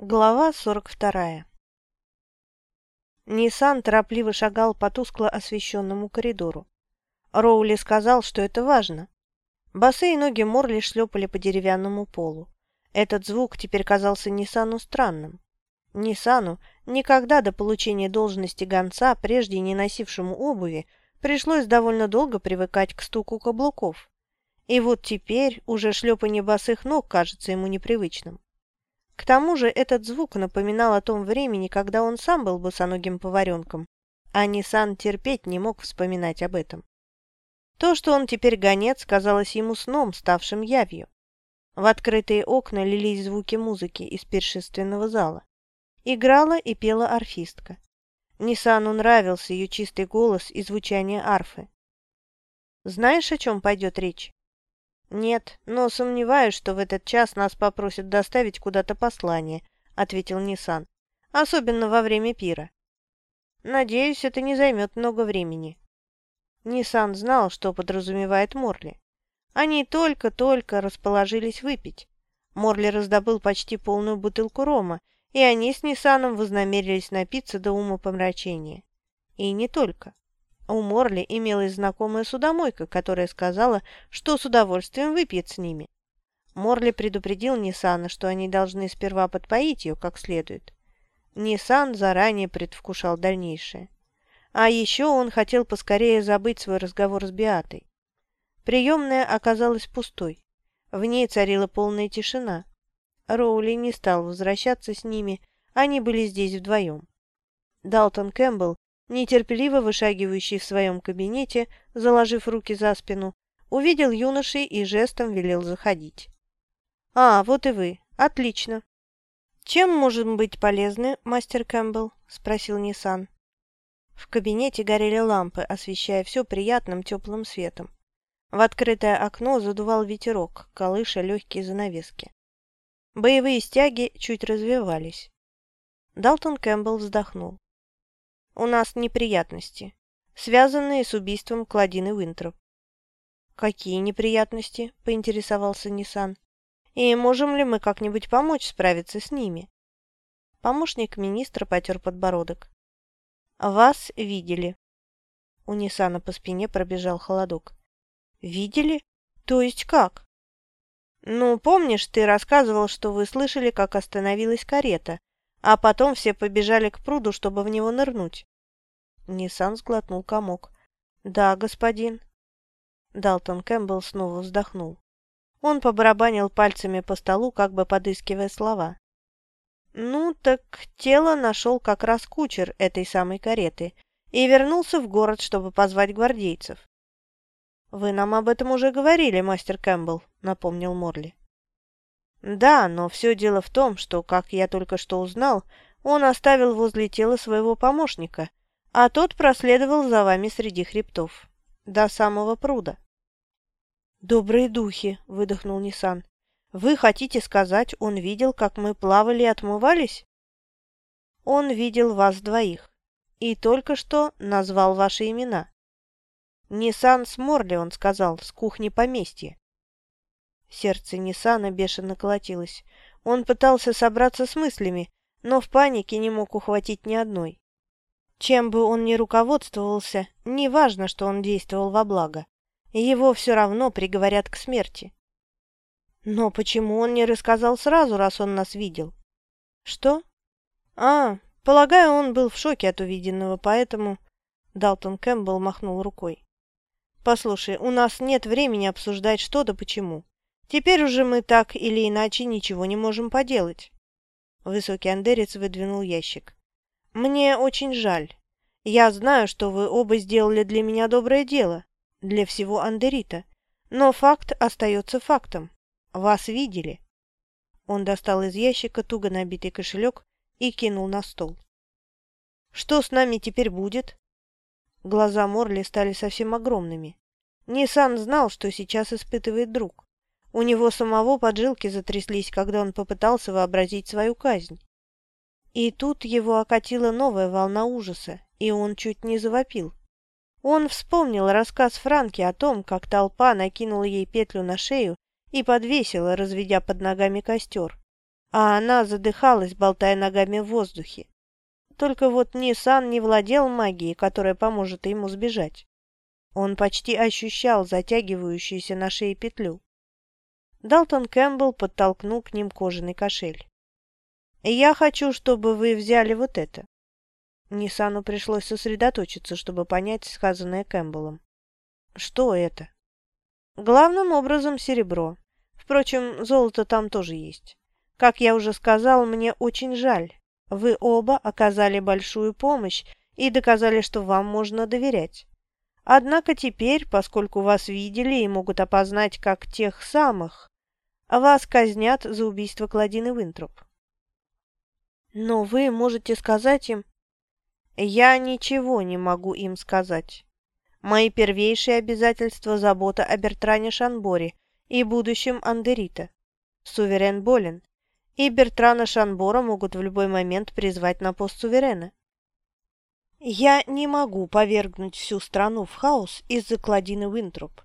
Глава 42 Ниссан торопливо шагал по тускло освещенному коридору. Роули сказал, что это важно. Босые ноги Морли шлепали по деревянному полу. Этот звук теперь казался Ниссану странным. Ниссану, никогда до получения должности гонца, прежде не носившему обуви, пришлось довольно долго привыкать к стуку каблуков. И вот теперь уже шлепанье босых ног кажется ему непривычным. К тому же этот звук напоминал о том времени, когда он сам был босоногим поваренком, а Ниссан терпеть не мог вспоминать об этом. То, что он теперь гонец, казалось ему сном, ставшим явью. В открытые окна лились звуки музыки из пиршественного зала. Играла и пела арфистка. Ниссану нравился ее чистый голос и звучание арфы. «Знаешь, о чем пойдет речь?» «Нет, но сомневаюсь, что в этот час нас попросят доставить куда-то послание», — ответил Ниссан. «Особенно во время пира». «Надеюсь, это не займет много времени». Ниссан знал, что подразумевает Морли. Они только-только расположились выпить. Морли раздобыл почти полную бутылку рома, и они с Ниссаном вознамерились напиться до умопомрачения. И не только. У Морли имелась знакомая судомойка, которая сказала, что с удовольствием выпьет с ними. Морли предупредил Ниссана, что они должны сперва подпоить ее как следует. Ниссан заранее предвкушал дальнейшее. А еще он хотел поскорее забыть свой разговор с Биатой. Приемная оказалась пустой. В ней царила полная тишина. Роули не стал возвращаться с ними, они были здесь вдвоем. Далтон Кэмпбелл нетерпеливо вышагивающий в своем кабинете, заложив руки за спину, увидел юношей и жестом велел заходить. «А, вот и вы. Отлично. Чем можем быть полезны, мастер Кэмпбелл?» – спросил Ниссан. В кабинете горели лампы, освещая все приятным теплым светом. В открытое окно задувал ветерок, колыша легкие занавески. Боевые стяги чуть развивались. Далтон Кэмпбелл вздохнул. У нас неприятности, связанные с убийством Кладины Винтроп. «Какие неприятности?» – поинтересовался Ниссан. «И можем ли мы как-нибудь помочь справиться с ними?» Помощник министра потер подбородок. «Вас видели». У Ниссана по спине пробежал холодок. «Видели? То есть как?» «Ну, помнишь, ты рассказывал, что вы слышали, как остановилась карета, а потом все побежали к пруду, чтобы в него нырнуть. Ниссан сглотнул комок. «Да, господин». Далтон Кэмпбелл снова вздохнул. Он побарабанил пальцами по столу, как бы подыскивая слова. «Ну, так тело нашел как раз кучер этой самой кареты и вернулся в город, чтобы позвать гвардейцев». «Вы нам об этом уже говорили, мастер Кэмпбелл», — напомнил Морли. Да, но все дело в том, что, как я только что узнал, он оставил возле тела своего помощника, а тот проследовал за вами среди хребтов. До самого пруда. «Добрые духи!» — выдохнул Ниссан. «Вы хотите сказать, он видел, как мы плавали и отмывались?» «Он видел вас двоих и только что назвал ваши имена». «Ниссан с Морли», — он сказал, — «с кухни поместья». Сердце Ниссана бешено колотилось. Он пытался собраться с мыслями, но в панике не мог ухватить ни одной. Чем бы он ни руководствовался, неважно, что он действовал во благо. Его все равно приговорят к смерти. Но почему он не рассказал сразу, раз он нас видел? Что? А, полагаю, он был в шоке от увиденного, поэтому... Далтон Кэмпбелл махнул рукой. «Послушай, у нас нет времени обсуждать что да почему. Теперь уже мы так или иначе ничего не можем поделать. Высокий андерец выдвинул ящик. Мне очень жаль. Я знаю, что вы оба сделали для меня доброе дело, для всего андерита. Но факт остается фактом. Вас видели. Он достал из ящика туго набитый кошелек и кинул на стол. Что с нами теперь будет? Глаза Морли стали совсем огромными. Ниссан знал, что сейчас испытывает друг. У него самого поджилки затряслись, когда он попытался вообразить свою казнь. И тут его окатила новая волна ужаса, и он чуть не завопил. Он вспомнил рассказ Франки о том, как толпа накинула ей петлю на шею и подвесила, разведя под ногами костер. а она задыхалась, болтая ногами в воздухе. Только вот Нисан не владел магией, которая поможет ему сбежать. Он почти ощущал затягивающуюся на шее петлю. Далтон Кэмпбелл подтолкнул к ним кожаный кошель. «Я хочу, чтобы вы взяли вот это». Нисану пришлось сосредоточиться, чтобы понять сказанное Кэмпбеллом. «Что это?» «Главным образом серебро. Впрочем, золото там тоже есть. Как я уже сказал, мне очень жаль. Вы оба оказали большую помощь и доказали, что вам можно доверять. Однако теперь, поскольку вас видели и могут опознать как тех самых, вас казнят за убийство Кладины Винтроп. Но вы можете сказать им... Я ничего не могу им сказать. Мои первейшие обязательства – забота о Бертране Шанборе и будущем Андерита. Суверен болен, и Бертрана Шанбора могут в любой момент призвать на пост суверена. Я не могу повергнуть всю страну в хаос из-за Кладины Винтроп.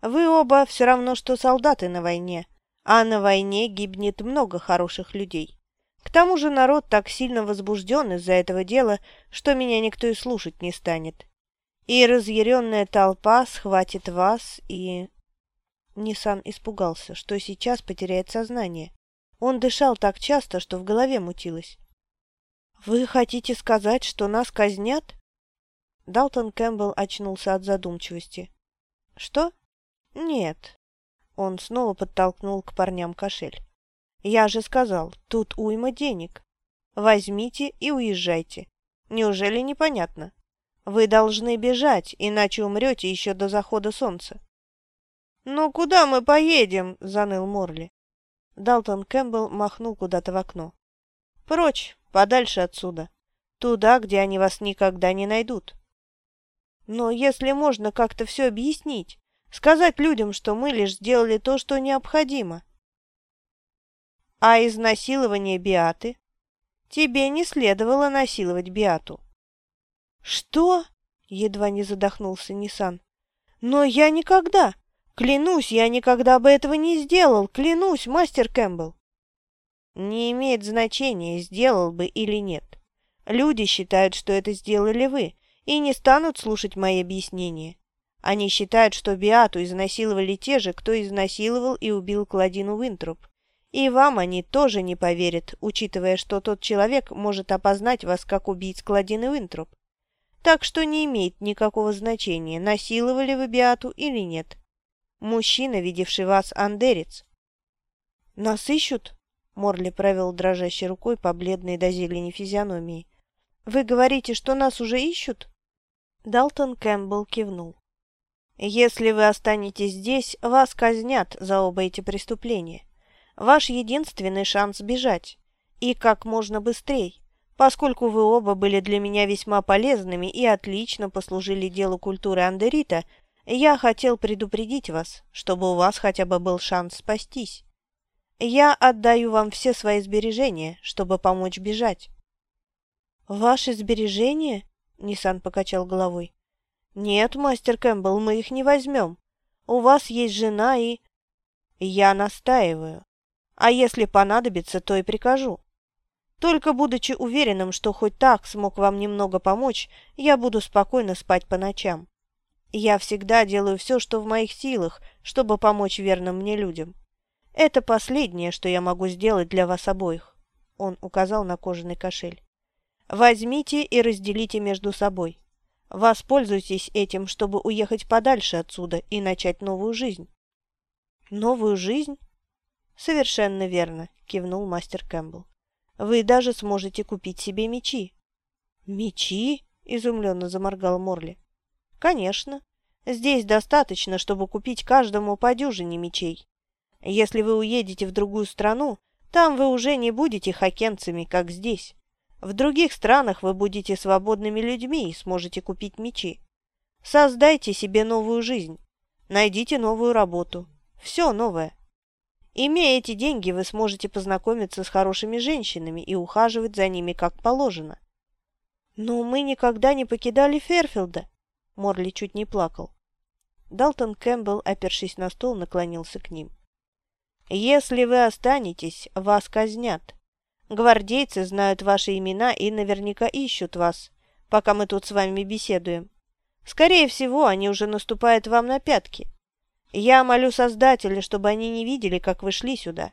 Вы оба все равно, что солдаты на войне, а на войне гибнет много хороших людей. К тому же народ так сильно возбужден из-за этого дела, что меня никто и слушать не станет. И разъяренная толпа схватит вас и... Нисан испугался, что сейчас потеряет сознание. Он дышал так часто, что в голове мутилось. «Вы хотите сказать, что нас казнят?» Далтон Кэмпбелл очнулся от задумчивости. «Что?» «Нет». Он снова подтолкнул к парням кошель. «Я же сказал, тут уйма денег. Возьмите и уезжайте. Неужели непонятно? Вы должны бежать, иначе умрете еще до захода солнца». «Ну куда мы поедем?» – заныл Морли. Далтон Кэмпбелл махнул куда-то в окно. «Прочь, подальше отсюда. Туда, где они вас никогда не найдут. Но если можно как-то все объяснить, сказать людям, что мы лишь сделали то, что необходимо. А изнасилование Биаты? Тебе не следовало насиловать Биату. Что? Едва не задохнулся Нисан. Но я никогда... Клянусь, я никогда бы этого не сделал, клянусь, мастер Кэмпбелл. Не имеет значения, сделал бы или нет. Люди считают, что это сделали вы, и не станут слушать мои объяснения. Они считают, что Биату изнасиловали те же, кто изнасиловал и убил Кладину Винтроп. И вам они тоже не поверят, учитывая, что тот человек может опознать вас как убийц Кладины Винтроп. Так что не имеет никакого значения, насиловали вы Биату или нет. Мужчина, видевший вас, андерец. «Нас ищут?» — Морли провел дрожащей рукой по бледной до зелени физиономии. «Вы говорите, что нас уже ищут?» Далтон Кэмпбелл кивнул. «Если вы останетесь здесь, вас казнят за оба эти преступления. Ваш единственный шанс бежать. И как можно быстрее, поскольку вы оба были для меня весьма полезными и отлично послужили делу культуры Андерита, я хотел предупредить вас, чтобы у вас хотя бы был шанс спастись. Я отдаю вам все свои сбережения, чтобы помочь бежать». «Ваши сбережения?» — Ниссан покачал головой. «Нет, мастер Кэмпбелл, мы их не возьмем. У вас есть жена и...» «Я настаиваю. А если понадобится, то и прикажу. Только будучи уверенным, что хоть так смог вам немного помочь, я буду спокойно спать по ночам. Я всегда делаю все, что в моих силах, чтобы помочь верным мне людям. Это последнее, что я могу сделать для вас обоих. Он указал на кожаный кошель. Возьмите и разделите между собой. Воспользуйтесь этим, чтобы уехать подальше отсюда и начать новую жизнь. Новую жизнь? Совершенно верно, кивнул мастер Кэмпбелл. Вы даже сможете купить себе мечи. Мечи? Изумленно заморгал Морли. Конечно. Здесь достаточно, чтобы купить каждому по дюжине мечей. Если вы уедете в другую страну, там вы уже не будете хакенцами, как здесь. В других странах вы будете свободными людьми и сможете купить мечи. Создайте себе новую жизнь. Найдите новую работу. Все новое. Имея эти деньги, вы сможете познакомиться с хорошими женщинами и ухаживать за ними как положено. Но мы никогда не покидали Ферфилда. Морли чуть не плакал. Далтон Кэмпбелл, опершись на стол, наклонился к ним. Если вы останетесь, вас казнят. Гвардейцы знают ваши имена и наверняка ищут вас, пока мы тут с вами беседуем. Скорее всего, они уже наступают вам на пятки. Я молю Создателя, чтобы они не видели, как вы шли сюда.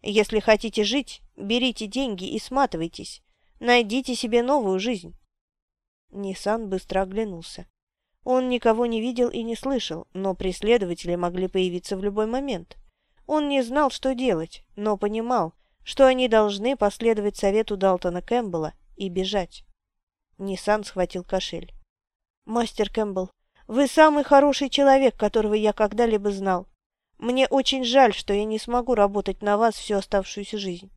Если хотите жить, берите деньги и сматывайтесь. Найдите себе новую жизнь. Ниссан быстро оглянулся. Он никого не видел и не слышал, но преследователи могли появиться в любой момент. Он не знал, что делать, но понимал, что они должны последовать совету Далтона Кэмпбелла и бежать. Ниссан схватил кошель. «Мастер Кэмпбелл, вы самый хороший человек, которого я когда-либо знал. Мне очень жаль, что я не смогу работать на вас всю оставшуюся жизнь.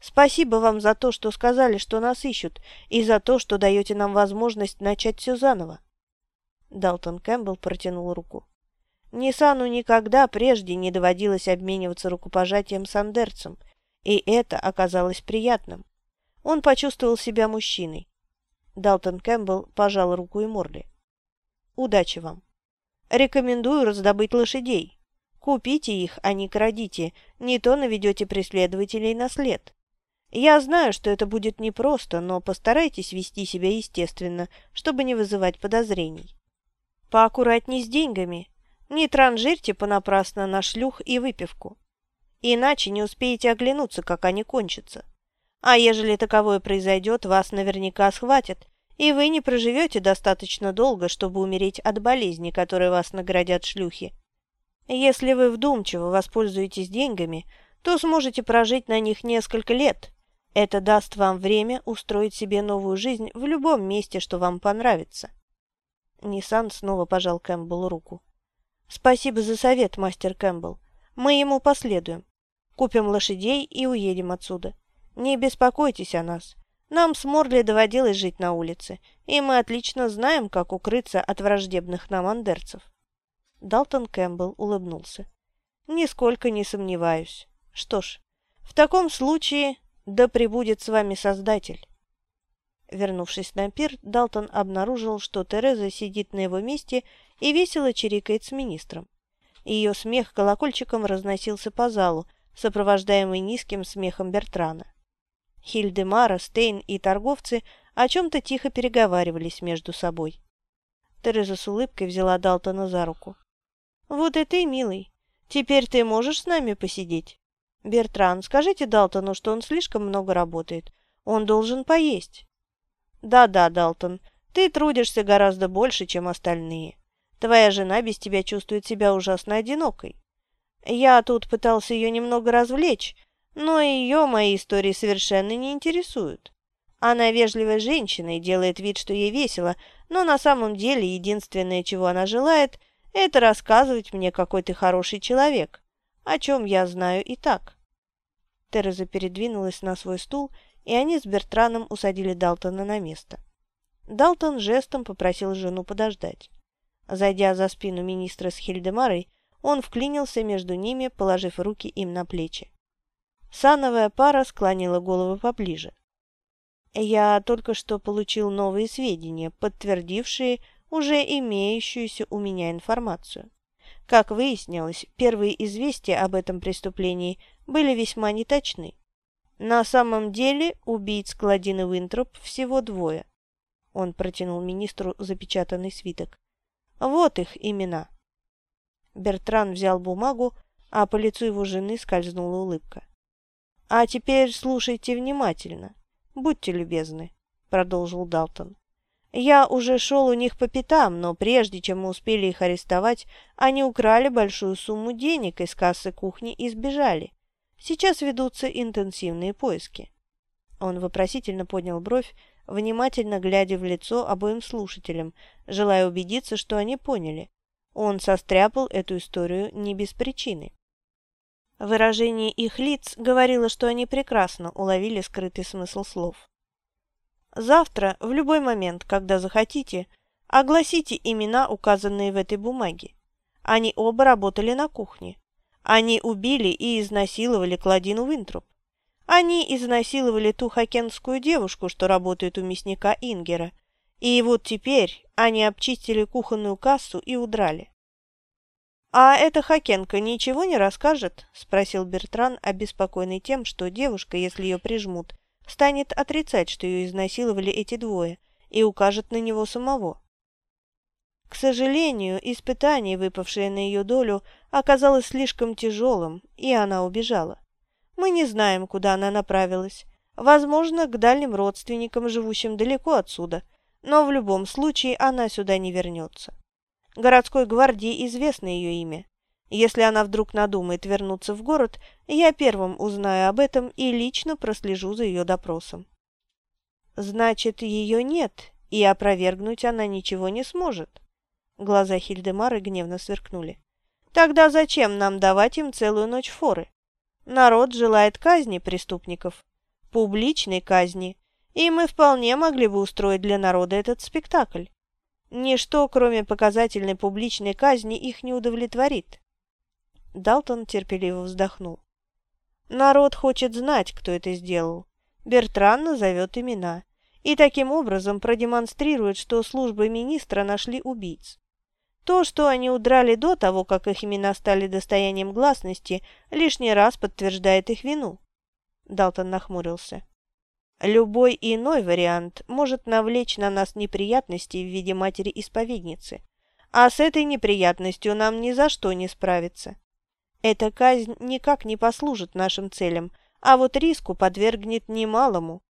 Спасибо вам за то, что сказали, что нас ищут, и за то, что даете нам возможность начать все заново. Далтон Кэмпбелл протянул руку. Нисану никогда прежде не доводилось обмениваться рукопожатием с андерцем, и это оказалось приятным. Он почувствовал себя мужчиной. Далтон Кэмпбелл пожал руку и Морли. «Удачи вам. Рекомендую раздобыть лошадей. Купите их, а не крадите, не то наведете преследователей на след. Я знаю, что это будет непросто, но постарайтесь вести себя естественно, чтобы не вызывать подозрений. Поаккуратней с деньгами. Не транжирьте понапрасно на шлюх и выпивку. Иначе не успеете оглянуться, как они кончатся. А ежели таковое произойдет, вас наверняка схватят, и вы не проживете достаточно долго, чтобы умереть от болезни, которой вас наградят шлюхи. Если вы вдумчиво воспользуетесь деньгами, то сможете прожить на них несколько лет. Это даст вам время устроить себе новую жизнь в любом месте, что вам понравится. Ниссан снова пожал Кэмпбеллу руку. «Спасибо за совет, мастер Кэмпбелл. Мы ему последуем. Купим лошадей и уедем отсюда. Не беспокойтесь о нас. Нам с Морли доводилось жить на улице, и мы отлично знаем, как укрыться от враждебных нам андерцев». Далтон Кэмпбелл улыбнулся. «Нисколько не сомневаюсь. Что ж, в таком случае да пребудет с вами Создатель». Вернувшись на пир, Далтон обнаружил, что Тереза сидит на его месте и весело чирикает с министром. Ее смех колокольчиком разносился по залу, сопровождаемый низким смехом Бертрана. Хильдемара, Стейн и торговцы о чем-то тихо переговаривались между собой. Тереза с улыбкой взяла Далтона за руку. «Вот и ты, милый. Теперь ты можешь с нами посидеть? Бертран, скажите Далтону, что он слишком много работает. Он должен поесть». Да-да, Далтон, ты трудишься гораздо больше, чем остальные. Твоя жена без тебя чувствует себя ужасно одинокой. Я тут пытался ее немного развлечь, но ее мои истории совершенно не интересуют. Она вежливая женщина и делает вид, что ей весело, но на самом деле единственное, чего она желает, это рассказывать мне, какой ты хороший человек, о чем я знаю и так. Тереза передвинулась на свой стул и они с Бертраном усадили Далтона на место. Далтон жестом попросил жену подождать. Зайдя за спину министра с Хильдемарой, он вклинился между ними, положив руки им на плечи. Сановая пара склонила голову поближе. «Я только что получил новые сведения, подтвердившие уже имеющуюся у меня информацию. Как выяснилось, первые известия об этом преступлении были весьма неточны. На самом деле убийц Кладины Винтроп всего двое. Он протянул министру запечатанный свиток. Вот их имена. Бертран взял бумагу, а по лицу его жены скользнула улыбка. «А теперь слушайте внимательно. Будьте любезны», — продолжил Далтон. «Я уже шел у них по пятам, но прежде чем мы успели их арестовать, они украли большую сумму денег из кассы кухни и сбежали. Сейчас ведутся интенсивные поиски. Он вопросительно поднял бровь, внимательно глядя в лицо обоим слушателям, желая убедиться, что они поняли. Он состряпал эту историю не без причины. Выражение их лиц говорило, что они прекрасно уловили скрытый смысл слов. «Завтра, в любой момент, когда захотите, огласите имена, указанные в этой бумаге. Они оба работали на кухне. Они убили и изнасиловали Кладину Винтруп. Они изнасиловали ту хокенскую девушку, что работает у мясника Ингера. И вот теперь они обчистили кухонную кассу и удрали. «А эта Хакенко ничего не расскажет?» – спросил Бертран, обеспокоенный тем, что девушка, если ее прижмут, станет отрицать, что ее изнасиловали эти двое, и укажет на него самого. К сожалению, испытание, выпавшее на ее долю, оказалось слишком тяжелым, и она убежала. Мы не знаем, куда она направилась. Возможно, к дальним родственникам, живущим далеко отсюда, но в любом случае она сюда не вернется. Городской гвардии известно ее имя. Если она вдруг надумает вернуться в город, я первым узнаю об этом и лично прослежу за ее допросом. Значит, ее нет, и опровергнуть она ничего не сможет. Глаза Хильдемары гневно сверкнули. Тогда зачем нам давать им целую ночь форы? Народ желает казни преступников, публичной казни, и мы вполне могли бы устроить для народа этот спектакль. Ничто, кроме показательной публичной казни, их не удовлетворит. Далтон терпеливо вздохнул. Народ хочет знать, кто это сделал. Бертран назовет имена и таким образом продемонстрирует, что службы министра нашли убийц. То, что они удрали до того, как их имена стали достоянием гласности, лишний раз подтверждает их вину. Далтон нахмурился. Любой иной вариант может навлечь на нас неприятности в виде матери-исповедницы, а с этой неприятностью нам ни за что не справиться. Эта казнь никак не послужит нашим целям, а вот риску подвергнет немалому.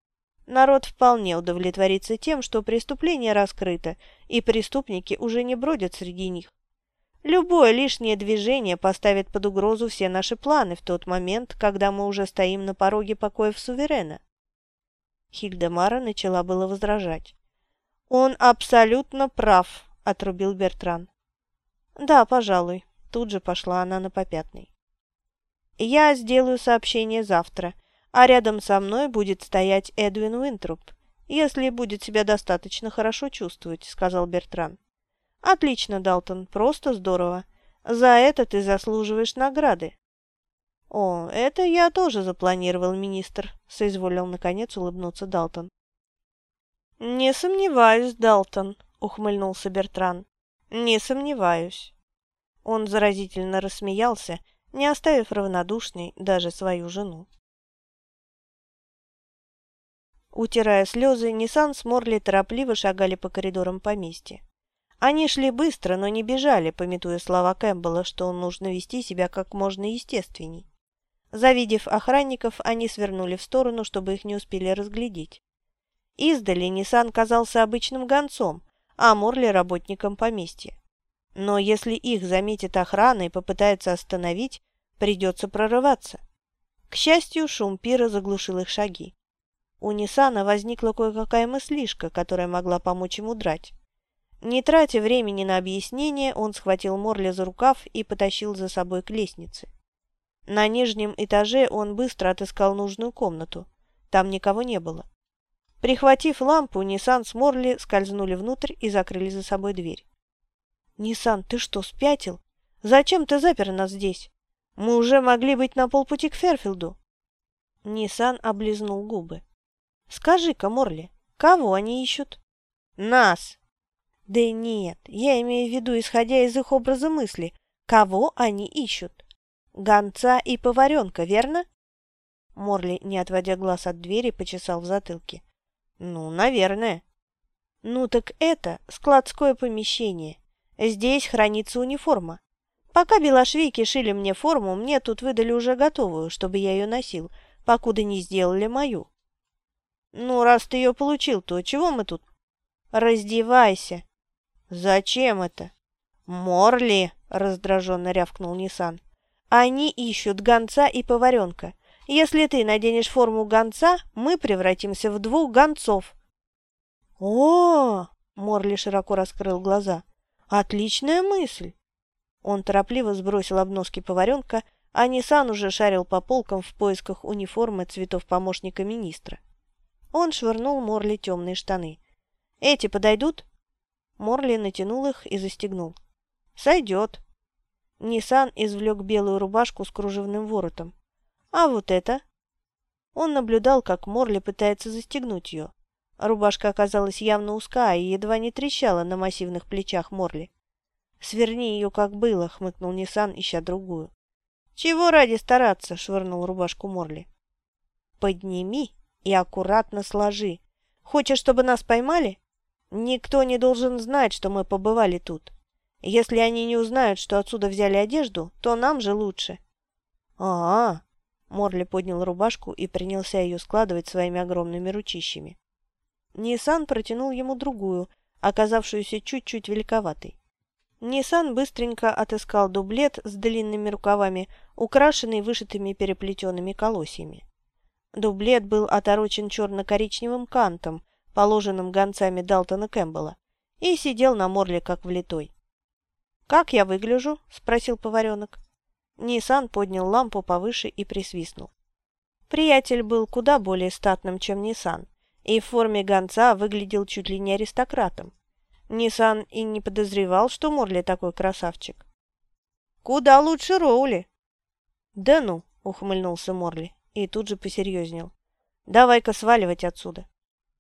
Народ вполне удовлетворится тем, что преступление раскрыто, и преступники уже не бродят среди них. Любое лишнее движение поставит под угрозу все наши планы в тот момент, когда мы уже стоим на пороге покоев суверена. Хильдемара начала было возражать. «Он абсолютно прав», — отрубил Бертран. «Да, пожалуй», — тут же пошла она на попятный. «Я сделаю сообщение завтра, а рядом со мной будет стоять Эдвин Уинтруп, если будет себя достаточно хорошо чувствовать», — сказал Бертран. «Отлично, Далтон, просто здорово. За это ты заслуживаешь награды». «О, это я тоже запланировал, министр», — соизволил наконец улыбнуться Далтон. «Не сомневаюсь, Далтон», — ухмыльнулся Бертран. «Не сомневаюсь». Он заразительно рассмеялся, не оставив равнодушной даже свою жену. Утирая слезы, Ниссан с Морли торопливо шагали по коридорам поместья. Они шли быстро, но не бежали, пометуя слова Кэмпбелла, что нужно вести себя как можно естественней. Завидев охранников, они свернули в сторону, чтобы их не успели разглядеть. Издали Ниссан казался обычным гонцом, а Морли – работником поместья. Но если их заметит охрана и попытается остановить, придется прорываться. К счастью, шум пира заглушил их шаги. У Ниссана возникла кое-какая мыслишка, которая могла помочь ему драть. Не тратя времени на объяснение, он схватил Морли за рукав и потащил за собой к лестнице. На нижнем этаже он быстро отыскал нужную комнату. Там никого не было. Прихватив лампу, Ниссан с Морли скользнули внутрь и закрыли за собой дверь. «Ниссан, ты что, спятил? Зачем ты запер нас здесь? Мы уже могли быть на полпути к Ферфилду». Ниссан облизнул губы. Скажи-ка, Морли, кого они ищут? Нас. Да нет, я имею в виду, исходя из их образа мысли, кого они ищут? Гонца и поваренка, верно? Морли, не отводя глаз от двери, почесал в затылке. Ну, наверное. Ну так это складское помещение. Здесь хранится униформа. Пока белошвейки шили мне форму, мне тут выдали уже готовую, чтобы я ее носил, покуда не сделали мою. «Ну, раз ты ее получил, то чего мы тут?» «Раздевайся!» «Зачем это?» «Морли!» — раздраженно рявкнул Ниссан. «Они ищут гонца и поваренка. Если ты наденешь форму гонца, мы превратимся в двух гонцов». «О!» — Морли широко раскрыл глаза. «Отличная мысль!» Он торопливо сбросил обноски поваренка, а Ниссан уже шарил по полкам в поисках униформы цветов помощника министра. Он швырнул Морли темные штаны. «Эти подойдут?» Морли натянул их и застегнул. «Сойдет». Ниссан извлек белую рубашку с кружевным воротом. «А вот это?» Он наблюдал, как Морли пытается застегнуть ее. Рубашка оказалась явно узкая и едва не трещала на массивных плечах Морли. «Сверни ее, как было», — хмыкнул Ниссан, ища другую. «Чего ради стараться?» — швырнул рубашку Морли. «Подними и аккуратно сложи. Хочешь, чтобы нас поймали? Никто не должен знать, что мы побывали тут. Если они не узнают, что отсюда взяли одежду, то нам же лучше». «А-а!» — Морли поднял рубашку и принялся ее складывать своими огромными ручищами. Ниссан протянул ему другую, оказавшуюся чуть-чуть великоватой. Ниссан быстренько отыскал дублет с длинными рукавами, украшенный вышитыми переплетенными колосьями. Дублет был оторочен черно-коричневым кантом, положенным гонцами Далтона Кэмпбелла, и сидел на морле, как влитой. «Как я выгляжу?» – спросил поваренок. Ниссан поднял лампу повыше и присвистнул. Приятель был куда более статным, чем Ниссан, и в форме гонца выглядел чуть ли не аристократом. Ниссан и не подозревал, что Морли такой красавчик. «Куда лучше Роули?» «Да ну!» — ухмыльнулся Морли и тут же посерьезнел. «Давай-ка сваливать отсюда».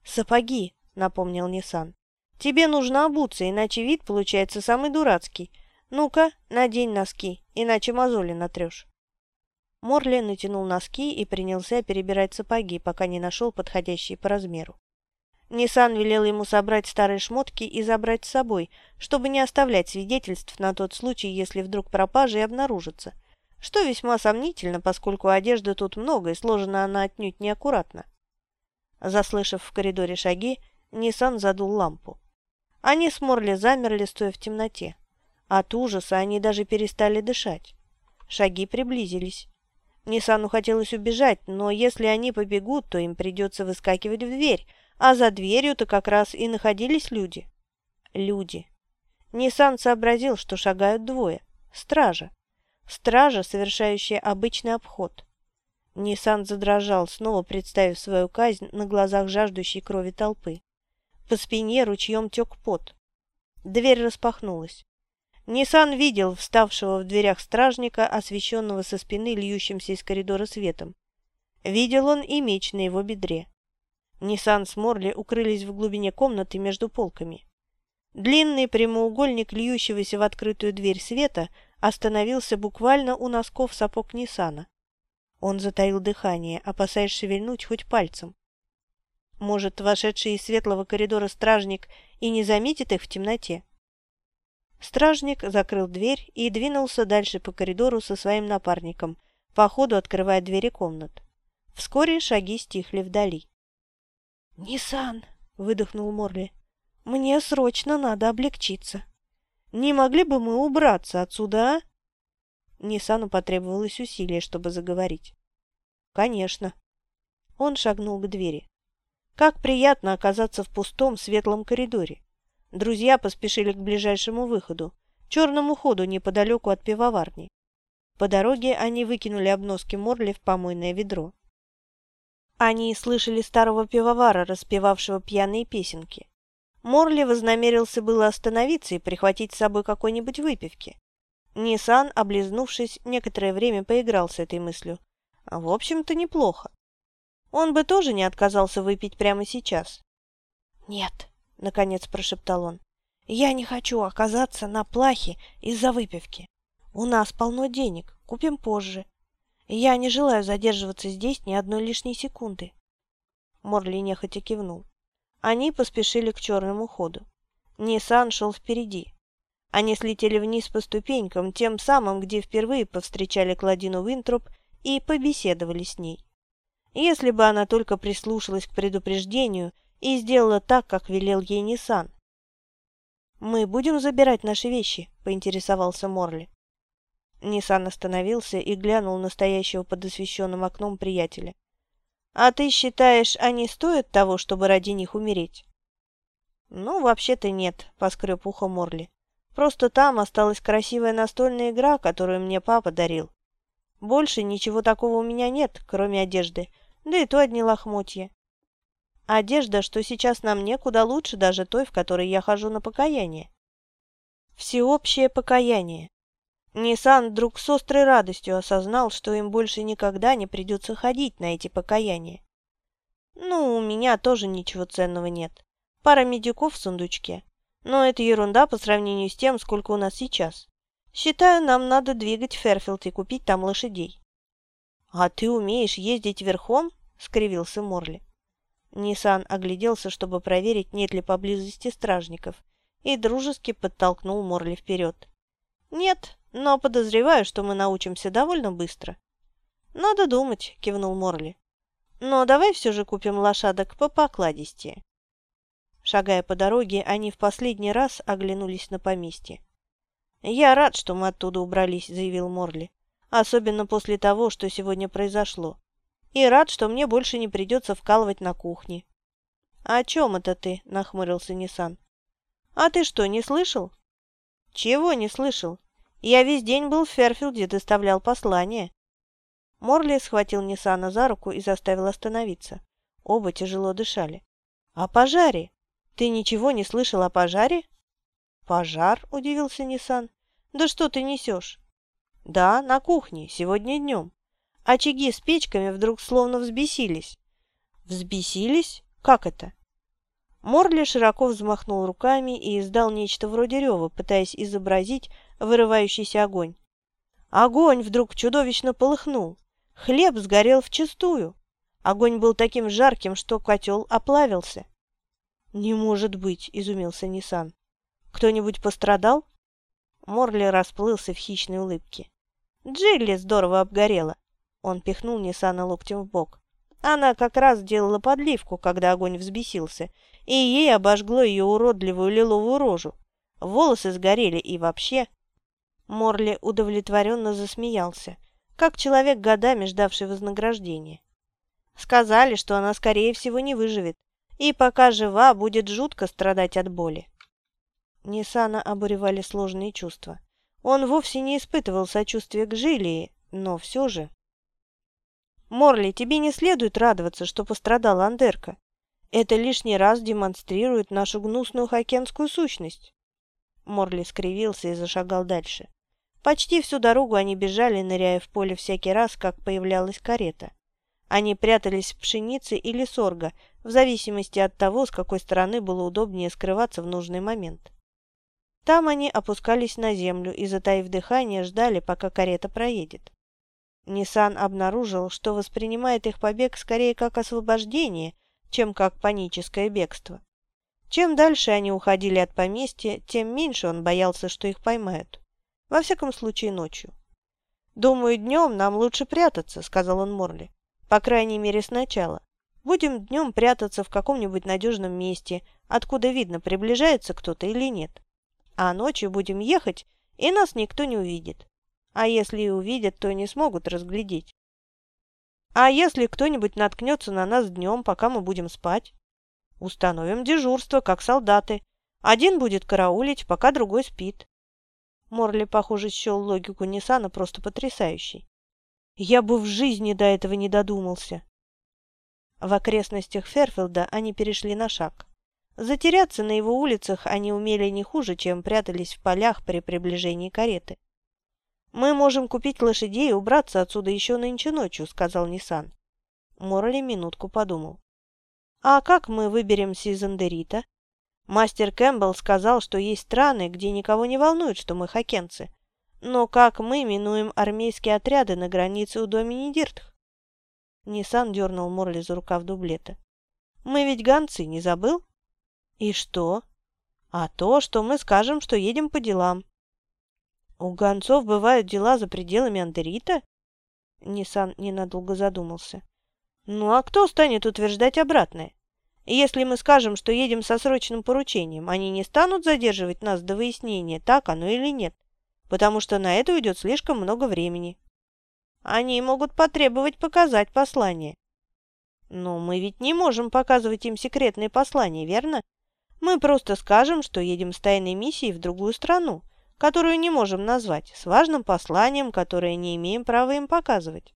«Сапоги!» — напомнил Ниссан. «Тебе нужно обуться, иначе вид получается самый дурацкий. Ну-ка, надень носки, иначе мозоли натрешь». Морли натянул носки и принялся перебирать сапоги, пока не нашел подходящие по размеру. Ниссан велел ему собрать старые шмотки и забрать с собой, чтобы не оставлять свидетельств на тот случай, если вдруг пропажа и обнаружится, что весьма сомнительно, поскольку одежды тут много и сложена она отнюдь неаккуратно. Заслышав в коридоре шаги, Ниссан задул лампу. Они с Морли замерли, стоя в темноте. От ужаса они даже перестали дышать. Шаги приблизились. Ниссану хотелось убежать, но если они побегут, то им придется выскакивать в дверь, а за дверью-то как раз и находились люди. Люди. Ниссан сообразил, что шагают двое. Стража. Стража, совершающая обычный обход. Ниссан задрожал, снова представив свою казнь на глазах жаждущей крови толпы. По спине ручьем тек пот. Дверь распахнулась. Ниссан видел вставшего в дверях стражника, освещенного со спины льющимся из коридора светом. Видел он и меч на его бедре. Ниссан с Морли укрылись в глубине комнаты между полками. Длинный прямоугольник льющегося в открытую дверь света остановился буквально у носков сапог Ниссана. Он затаил дыхание, опасаясь шевельнуть хоть пальцем. Может, вошедший из светлого коридора стражник и не заметит их в темноте? Стражник закрыл дверь и двинулся дальше по коридору со своим напарником, по ходу открывая двери комнат. Вскоре шаги стихли вдали. «Ниссан!» — выдохнул Морли. «Мне срочно надо облегчиться. Не могли бы мы убраться отсюда, а?» Ниссану потребовалось усилие, чтобы заговорить. «Конечно». Он шагнул к двери. Как приятно оказаться в пустом светлом коридоре. Друзья поспешили к ближайшему выходу, черному ходу неподалеку от пивоварни. По дороге они выкинули обноски Морли в помойное ведро. Они слышали старого пивовара, распевавшего пьяные песенки. Морли вознамерился было остановиться и прихватить с собой какой-нибудь выпивки. Ниссан, облизнувшись, некоторое время поиграл с этой мыслью. А в общем-то неплохо. Он бы тоже не отказался выпить прямо сейчас. «Нет», — наконец прошептал он, — «я не хочу оказаться на плахе из-за выпивки. У нас полно денег, купим позже. Я не желаю задерживаться здесь ни одной лишней секунды. Морли нехотя кивнул. Они поспешили к черному ходу. Ниссан шел впереди. Они слетели вниз по ступенькам, тем самым, где впервые повстречали Кладину Винтроп и побеседовали с ней. Если бы она только прислушалась к предупреждению и сделала так, как велел ей Ниссан. «Мы будем забирать наши вещи?» – поинтересовался Морли. Ниссан остановился и глянул на стоящего под освещенным окном приятеля. «А ты считаешь, они стоят того, чтобы ради них умереть?» «Ну, вообще-то нет», — поскреб ухо Морли. «Просто там осталась красивая настольная игра, которую мне папа дарил. Больше ничего такого у меня нет, кроме одежды, да и то одни лохмотья. Одежда, что сейчас на мне, куда лучше даже той, в которой я хожу на покаяние. Всеобщее покаяние. Ниссан вдруг с острой радостью осознал, что им больше никогда не придется ходить на эти покаяния. «Ну, у меня тоже ничего ценного нет. Пара медиков в сундучке. Но это ерунда по сравнению с тем, сколько у нас сейчас. Считаю, нам надо двигать Ферфилд и купить там лошадей». «А ты умеешь ездить верхом?» — скривился Морли. Ниссан огляделся, чтобы проверить, нет ли поблизости стражников, и дружески подтолкнул Морли вперед. «Нет, но подозреваю, что мы научимся довольно быстро». «Надо думать», — кивнул Морли. «Но давай все же купим лошадок по покладистее». Шагая по дороге, они в последний раз оглянулись на поместье. «Я рад, что мы оттуда убрались», — заявил Морли особенно после того, что сегодня произошло. И рад, что мне больше не придется вкалывать на кухне. «А о чем это ты?» – нахмурился Ниссан. «А ты что, не слышал?» «Чего не слышал? Я весь день был в Ферфилде, доставлял послание». Морли схватил Ниссана за руку и заставил остановиться. Оба тяжело дышали. «О пожаре? Ты ничего не слышал о пожаре?» «Пожар?» – удивился Ниссан. «Да что ты несешь? Да, на кухне, сегодня днем. Очаги с печками вдруг словно взбесились. Взбесились? Как это? Морли широко взмахнул руками и издал нечто вроде рева, пытаясь изобразить вырывающийся огонь. Огонь вдруг чудовищно полыхнул. Хлеб сгорел вчистую. Огонь был таким жарким, что котел оплавился. «Не может быть!» – изумился Ниссан. «Кто-нибудь пострадал?» Морли расплылся в хищной улыбке. Джилли здорово обгорела. Он пихнул Ниссана локтем в бок. Она как раз делала подливку, когда огонь взбесился, и ей обожгло ее уродливую лиловую рожу. Волосы сгорели и вообще... Морли удовлетворенно засмеялся, как человек, годами ждавший вознаграждения. Сказали, что она, скорее всего, не выживет, и пока жива, будет жутко страдать от боли. Ниссана обуревали сложные чувства. Он вовсе не испытывал сочувствия к Жилии, но все же... «Морли, тебе не следует радоваться, что пострадала Андерка. Это лишний раз демонстрирует нашу гнусную хокенскую сущность». Морли скривился и зашагал дальше. Почти всю дорогу они бежали, ныряя в поле всякий раз, как появлялась карета. Они прятались в пшенице или сорго, в зависимости от того, с какой стороны было удобнее скрываться в нужный момент. Там они опускались на землю и, затаив дыхание, ждали, пока карета проедет. Ниссан обнаружил, что воспринимает их побег скорее как освобождение, чем как паническое бегство. Чем дальше они уходили от поместья, тем меньше он боялся, что их поймают. Во всяком случае, ночью. «Думаю, днем нам лучше прятаться», — сказал он Морли. «По крайней мере, сначала. Будем днем прятаться в каком-нибудь надежном месте, откуда видно, приближается кто-то или нет а ночью будем ехать, и нас никто не увидит. А если и увидят, то не смогут разглядеть. А если кто-нибудь наткнется на нас днем, пока мы будем спать? Установим дежурство, как солдаты. Один будет караулить, пока другой спит. Морли, похоже, счел логику Ниссана просто потрясающей. Я бы в жизни до этого не додумался. В окрестностях Ферфилда они перешли на шаг. Затеряться на его улицах они умели не хуже, чем прятались в полях при приближении кареты. «Мы можем купить лошадей и убраться отсюда еще нынче ночью», — сказал Ниссан. Морли минутку подумал. «А как мы выберемся из Андерита? Мастер Кэмпбелл сказал, что есть страны, где никого не волнует, что мы хакенцы. Но как мы минуем армейские отряды на границе у Домини-Диртх?» Ниссан дернул Морли за рукав дублета. «Мы ведь гонцы, не забыл?» «И что?» «А то, что мы скажем, что едем по делам». «У гонцов бывают дела за пределами Андерита?» Ниссан ненадолго задумался. «Ну а кто станет утверждать обратное? Если мы скажем, что едем со срочным поручением, они не станут задерживать нас до выяснения, так оно или нет, потому что на это уйдет слишком много времени. Они могут потребовать показать послание. Но мы ведь не можем показывать им секретные послания, верно? Мы просто скажем, что едем с тайной миссией в другую страну, которую не можем назвать, с важным посланием, которое не имеем права им показывать».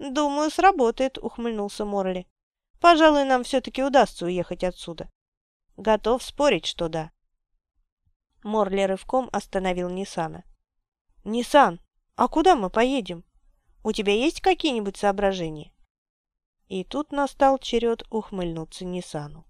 «Думаю, сработает», — ухмыльнулся Морли. «Пожалуй, нам все-таки удастся уехать отсюда». «Готов спорить, что да». Морли рывком остановил Ниссана. «Ниссан, а куда мы поедем? У тебя есть какие-нибудь соображения?» И тут настал черед ухмыльнуться Ниссану.